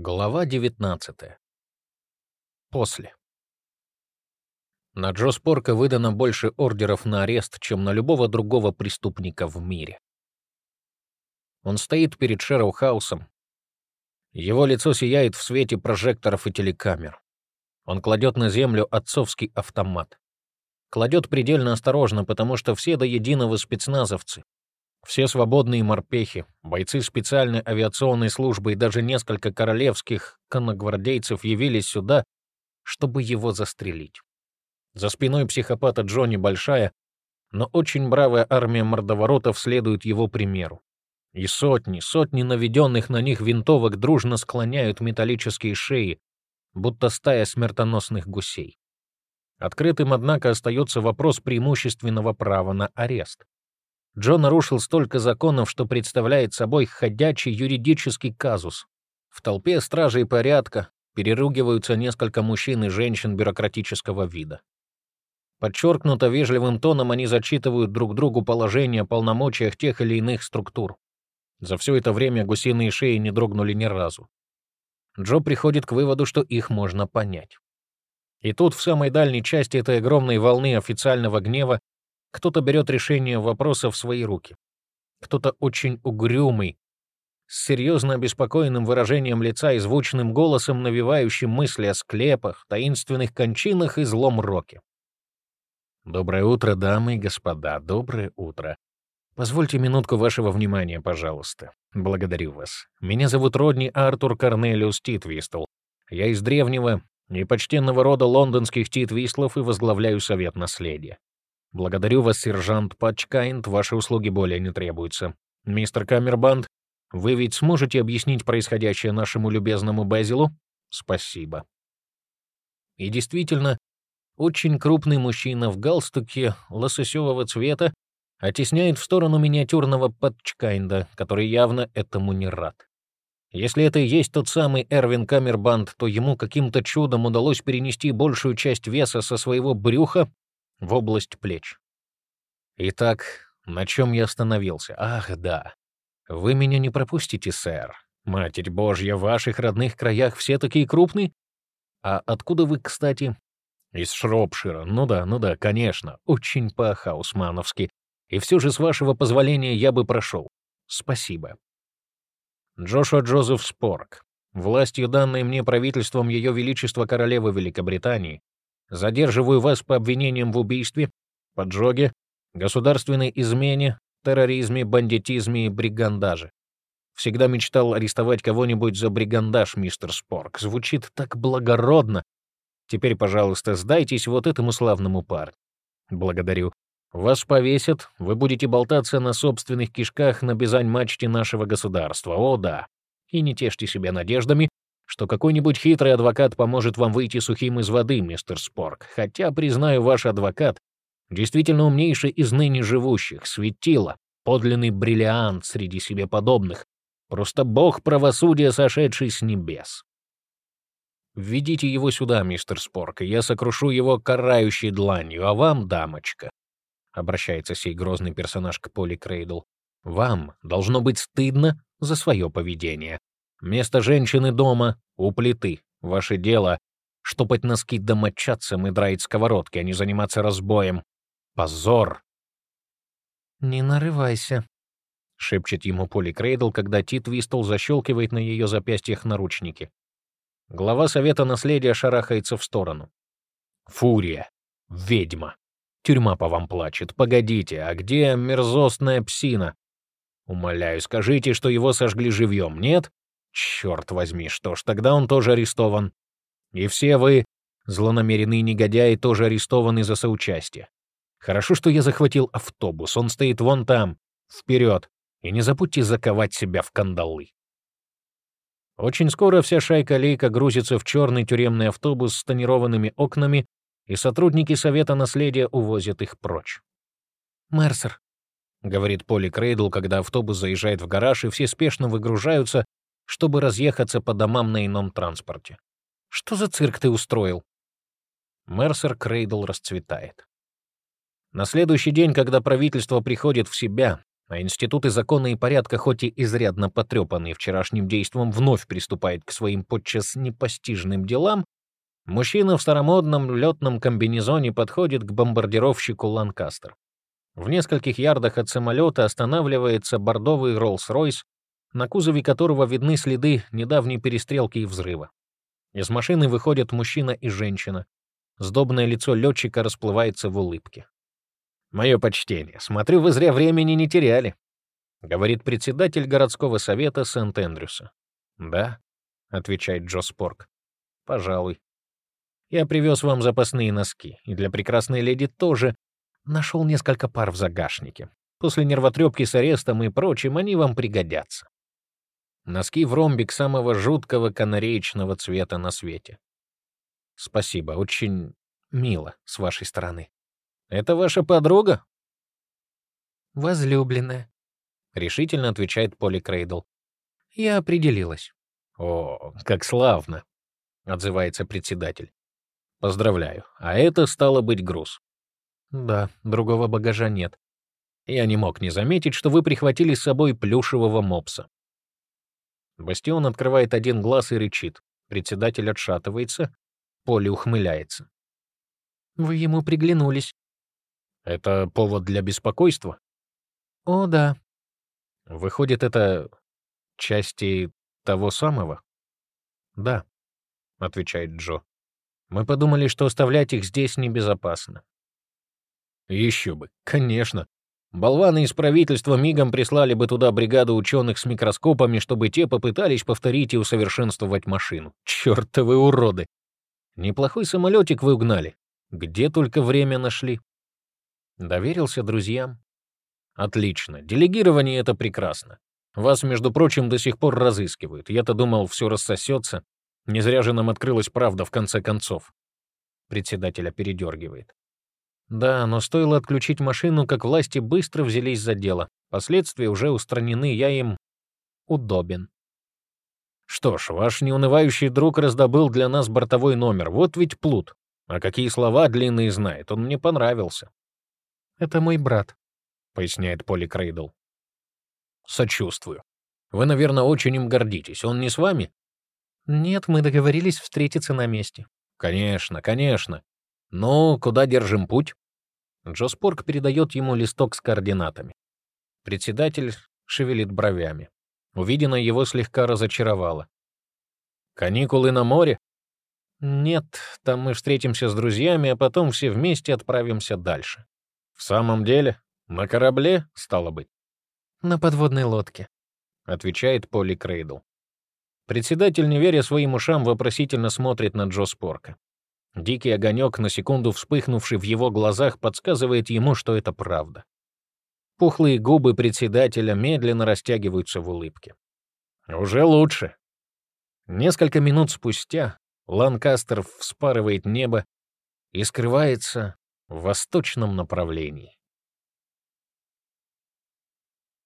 Глава 19. После. На Джо Спорка выдано больше ордеров на арест, чем на любого другого преступника в мире. Он стоит перед Шерроу-хаусом. Его лицо сияет в свете прожекторов и телекамер. Он кладет на землю отцовский автомат. Кладет предельно осторожно, потому что все до единого спецназовцы, все свободные морпехи, бойцы специальной авиационной службы и даже несколько королевских конногвардейцев явились сюда, чтобы его застрелить. За спиной психопата Джонни большая, но очень бравая армия мордоворотов следует его примеру. И сотни, сотни наведенных на них винтовок дружно склоняют металлические шеи, будто стая смертоносных гусей. Открытым, однако, остается вопрос преимущественного права на арест. Джо нарушил столько законов, что представляет собой ходячий юридический казус. В толпе стражей порядка переругиваются несколько мужчин и женщин бюрократического вида. Подчеркнуто вежливым тоном они зачитывают друг другу положения о полномочиях тех или иных структур. За все это время гусиные шеи не дрогнули ни разу. Джо приходит к выводу, что их можно понять. И тут, в самой дальней части этой огромной волны официального гнева, кто-то берет решение вопроса в свои руки. Кто-то очень угрюмый, с серьезно обеспокоенным выражением лица и звучным голосом, навевающим мысли о склепах, таинственных кончинах и злом роке. «Доброе утро, дамы и господа, доброе утро. Позвольте минутку вашего внимания, пожалуйста. Благодарю вас. Меня зовут Родни Артур Корнелиус Титвистл. Я из древнего и почтенного рода лондонских Титвистлов и возглавляю Совет Наследия. Благодарю вас, сержант Патчкайнд, ваши услуги более не требуются. Мистер Камербанд, вы ведь сможете объяснить происходящее нашему любезному Безилу? Спасибо. И действительно, очень крупный мужчина в галстуке лососевого цвета оттесняет в сторону миниатюрного Патчкайнда, который явно этому не рад. Если это и есть тот самый Эрвин Камербанд, то ему каким-то чудом удалось перенести большую часть веса со своего брюха в область плеч. Итак, на чем я остановился? Ах, да. Вы меня не пропустите, сэр. Матерь Божья, в ваших родных краях все такие крупные? А откуда вы, кстати? Из Шропшира. Ну да, ну да, конечно. Очень по-хаусмановски. И все же, с вашего позволения, я бы прошел. Спасибо. Джошуа Джозеф Спорк. Властью, данной мне правительством Ее Величества Королевы Великобритании, Задерживаю вас по обвинениям в убийстве, поджоге, государственной измене, терроризме, бандитизме и бригандаже. Всегда мечтал арестовать кого-нибудь за бригандаж, мистер Спорк. Звучит так благородно. Теперь, пожалуйста, сдайтесь вот этому славному парню. Благодарю. Вас повесят, вы будете болтаться на собственных кишках на бизань-мачте нашего государства. О, да. И не тешьте себя надеждами, что какой-нибудь хитрый адвокат поможет вам выйти сухим из воды, мистер Спорк, хотя, признаю, ваш адвокат действительно умнейший из ныне живущих, светило, подлинный бриллиант среди себе подобных, просто бог правосудия, сошедший с небес. Введите его сюда, мистер Спорк, и я сокрушу его карающей дланью, а вам, дамочка, — обращается сей грозный персонаж к Поли Крейдл, — вам должно быть стыдно за свое поведение. Место женщины дома у плиты. Ваше дело — штопать носки домочадцам и драить сковородки, а не заниматься разбоем. Позор!» «Не нарывайся», — шепчет ему Поли Крейдл, когда Тит Вистл защелкивает на ее запястьях наручники. Глава Совета Наследия шарахается в сторону. «Фурия! Ведьма! Тюрьма по вам плачет. Погодите, а где мерзостная псина? Умоляю, скажите, что его сожгли живьем, нет? Черт возьми, что ж, тогда он тоже арестован. И все вы, злонамеренные негодяи, тоже арестованы за соучастие. Хорошо, что я захватил автобус, он стоит вон там, вперед, и не забудьте заковать себя в кандалы. Очень скоро вся шайка-лейка грузится в черный тюремный автобус с тонированными окнами, и сотрудники Совета Наследия увозят их прочь. «Мерсер», — говорит Поли Крейдл, когда автобус заезжает в гараж, и все спешно выгружаются, чтобы разъехаться по домам на ином транспорте. «Что за цирк ты устроил?» Мерсер Крейдл расцветает. На следующий день, когда правительство приходит в себя, а институты закона и порядка, хоть и изрядно потрепанные вчерашним действом, вновь приступает к своим подчас непостижным делам, мужчина в старомодном летном комбинезоне подходит к бомбардировщику «Ланкастер». В нескольких ярдах от самолета останавливается бордовый Роллс-Ройс, на кузове которого видны следы недавней перестрелки и взрыва. Из машины выходят мужчина и женщина. Сдобное лицо летчика расплывается в улыбке. «Мое почтение. Смотрю, вы зря времени не теряли», — говорит председатель городского совета Сент-Эндрюса. «Да», — отвечает Джо Спорк. «Пожалуй. Я привез вам запасные носки, и для прекрасной леди тоже нашел несколько пар в загашнике. После нервотрепки с арестом и прочим они вам пригодятся. Носки в ромбик самого жуткого канареечного цвета на свете. Спасибо, очень мило с вашей стороны. Это ваша подруга? Возлюбленная, решительно отвечает Поли Крейдл. Я определилась. О, как славно, отзывается председатель. Поздравляю. А это стало быть груз. Да, другого багажа нет. Я не мог не заметить, что вы прихватили с собой плюшевого мопса. Бастион открывает один глаз и рычит. Председатель отшатывается. Поли ухмыляется. Вы ему приглянулись. Это повод для беспокойства? О, да. Выходит, это части того самого? Да, отвечает Джо. Мы подумали, что оставлять их здесь небезопасно. Еще бы, конечно. Болваны из правительства мигом прислали бы туда бригаду ученых с микроскопами, чтобы те попытались повторить и усовершенствовать машину. Чёртовы уроды! Неплохой самолетик вы угнали. Где только время нашли. Доверился друзьям? Отлично. Делегирование — это прекрасно. Вас, между прочим, до сих пор разыскивают. Я-то думал, все рассосется. Не зря же нам открылась правда в конце концов. Председателя передергивает. Да, но стоило отключить машину, как власти быстро взялись за дело. Последствия уже устранены, я им удобен. Что ж, ваш неунывающий друг раздобыл для нас бортовой номер. Вот ведь плут. А какие слова длинные знает, он мне понравился. «Это мой брат», — поясняет Поли Крейдл. «Сочувствую. Вы, наверное, очень им гордитесь. Он не с вами?» «Нет, мы договорились встретиться на месте». «Конечно, конечно. Ну, куда держим путь?» Джо Спорк передает ему листок с координатами. Председатель шевелит бровями. Увиденное его слегка разочаровало. «Каникулы на море?» «Нет, там мы встретимся с друзьями, а потом все вместе отправимся дальше». «В самом деле? На корабле, стало быть?» «На подводной лодке», — отвечает Поли Крейдл. Председатель, не веря своим ушам, вопросительно смотрит на Джо Спорка. Дикий огонек, на секунду вспыхнувший в его глазах, подсказывает ему, что это правда. Пухлые губы председателя медленно растягиваются в улыбке. «Уже лучше». Несколько минут спустя Ланкастер вспарывает небо и скрывается в восточном направлении.